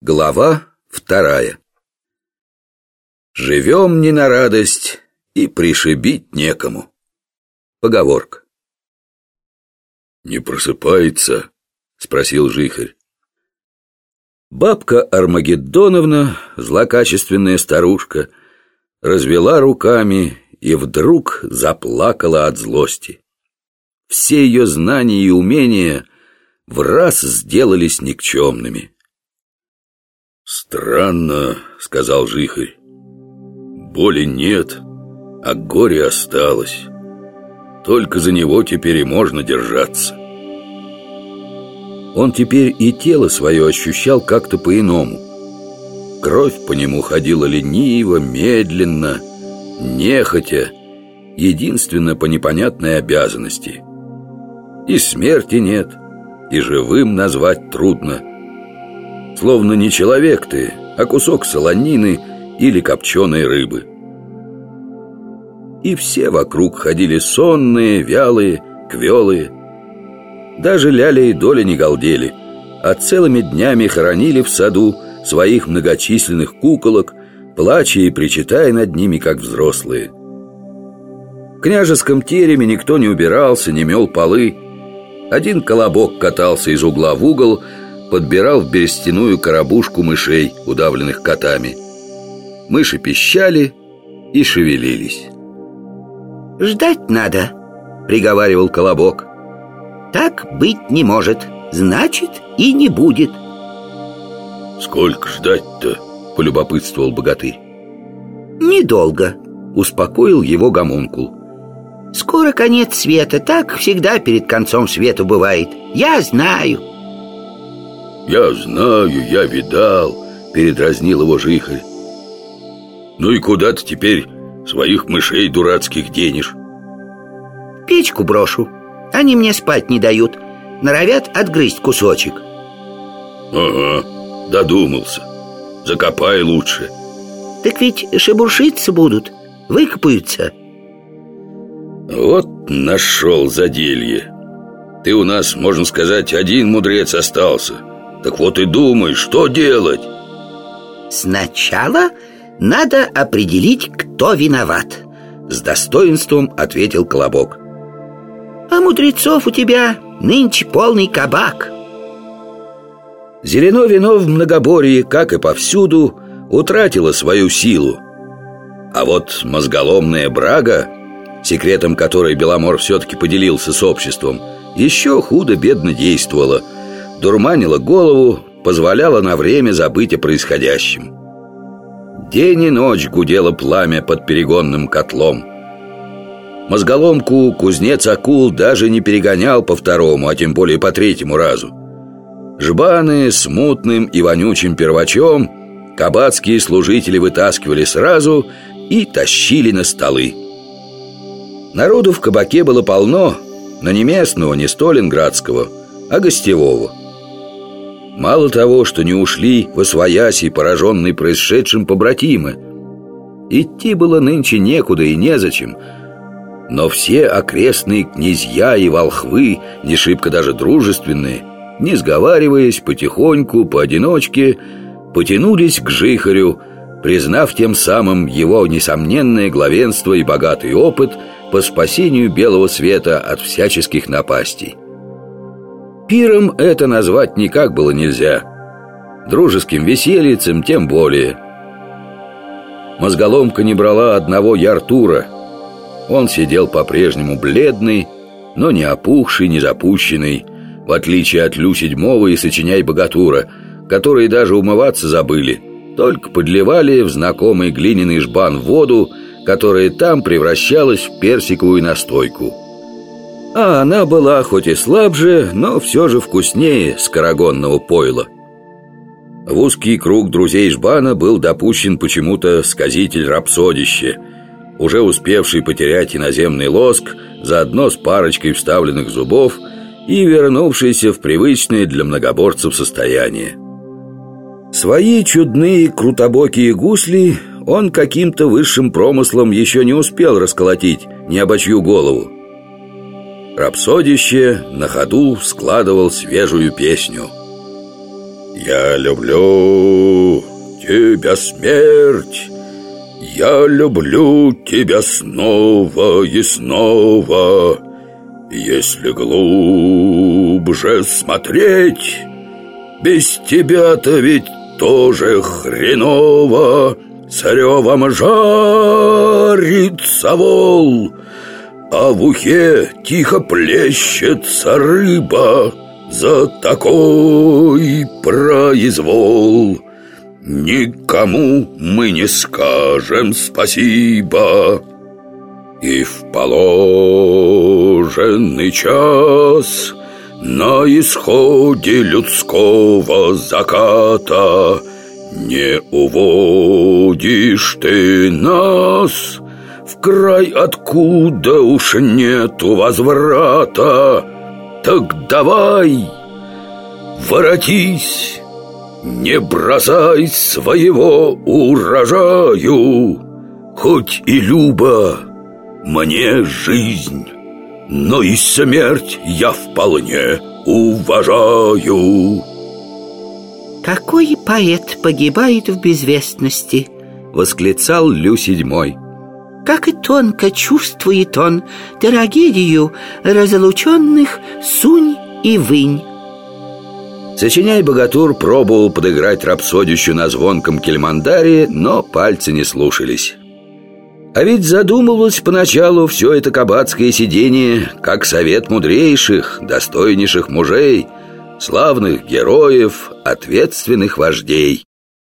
Глава вторая Живем не на радость и пришибить некому. Поговорка «Не просыпается?» — спросил Жихарь. Бабка Армагеддоновна, злокачественная старушка, развела руками и вдруг заплакала от злости. Все ее знания и умения в раз сделались никчемными. «Странно», — сказал Жихарь. «Боли нет, а горе осталось. Только за него теперь и можно держаться». Он теперь и тело свое ощущал как-то по-иному. Кровь по нему ходила лениво, медленно, нехотя, единственно по непонятной обязанности. И смерти нет, и живым назвать трудно. Словно не человек ты, а кусок солонины или копченой рыбы. И все вокруг ходили сонные, вялые, квелые. Даже Ляля и Доля не галдели, а целыми днями хоронили в саду своих многочисленных куколок, плача и причитая над ними, как взрослые. В княжеском тереме никто не убирался, не мел полы. Один колобок катался из угла в угол, подбирал в берестяную коробушку мышей, удавленных котами. Мыши пищали и шевелились. «Ждать надо», — приговаривал Колобок. «Так быть не может, значит и не будет». «Сколько ждать-то?» — полюбопытствовал богатырь. «Недолго», — успокоил его гомункул. «Скоро конец света, так всегда перед концом света бывает. Я знаю». «Я знаю, я видал», — передразнил его жихарь. «Ну и куда ты теперь своих мышей дурацких денешь?» «Печку брошу. Они мне спать не дают. Норовят отгрызть кусочек». «Ага, додумался. Закопай лучше». «Так ведь шебуршиться будут, выкопаются». «Вот нашел заделье. Ты у нас, можно сказать, один мудрец остался». Так вот и думай, что делать. Сначала надо определить, кто виноват С достоинством ответил Колобок А мудрецов у тебя нынче полный кабак. Зелено вино в многоборье, как и повсюду, утратило свою силу. А вот мозголомная брага, секретом которой Беломор все-таки поделился с обществом Еще худо-бедно действовала – дурманила голову, позволяла на время забыть о происходящем. День и ночь гудело пламя под перегонным котлом. Мозголомку кузнец акул даже не перегонял по второму, а тем более по третьему разу. Жбаны с мутным и вонючим первачом кабацкие служители вытаскивали сразу и тащили на столы. Народу в кабаке было полно, но не местного, не сталинградского, а гостевого. Мало того, что не ушли в освояси, пораженные происшедшим побратимы. Идти было нынче некуда и незачем. Но все окрестные князья и волхвы, не шибко даже дружественные, не сговариваясь, потихоньку, поодиночке, потянулись к Жихарю, признав тем самым его несомненное главенство и богатый опыт по спасению белого света от всяческих напастей. Пиром это назвать никак было нельзя. Дружеским весельицем тем более. Мозголомка не брала одного Яртура. Он сидел по-прежнему бледный, но не опухший, не запущенный, в отличие от Лю седьмого и сочиняй богатура, которые даже умываться забыли, только подливали в знакомый глиняный жбан воду, которая там превращалась в персиковую настойку. А она была хоть и слабже, но все же вкуснее скорогонного пойла. В узкий круг друзей Жбана был допущен почему-то сказитель рапсодище, уже успевший потерять иноземный лоск, заодно с парочкой вставленных зубов и вернувшийся в привычное для многоборцев состояние. Свои чудные крутобокие гусли он каким-то высшим промыслом еще не успел расколотить, не обочью голову. Рапсодище на ходу складывал свежую песню. Я люблю тебя, смерть! Я люблю тебя снова и снова! Если глубже смотреть Без тебя-то ведь тоже хреново! С ревом жарится вол А в ухе тихо плещется рыба За такой произвол. Никому мы не скажем спасибо. И в положенный час На исходе людского заката Не уводишь ты нас В край, откуда уж нету возврата. Так давай, воротись не бросай своего урожаю. Хоть и люба мне жизнь Но и смерть я вполне уважаю. Какой поэт погибает в безвестности? Восклицал Лю седьмой Как и тонко чувствует он Трагедию разлученных Сунь и Вынь Сочиняй богатур пробовал подыграть рапсодищу на звонком кельмандаре, но пальцы не слушались. А ведь задумывалось поначалу все это кабацкое сидение как совет мудрейших, достойнейших мужей, славных героев, ответственных вождей.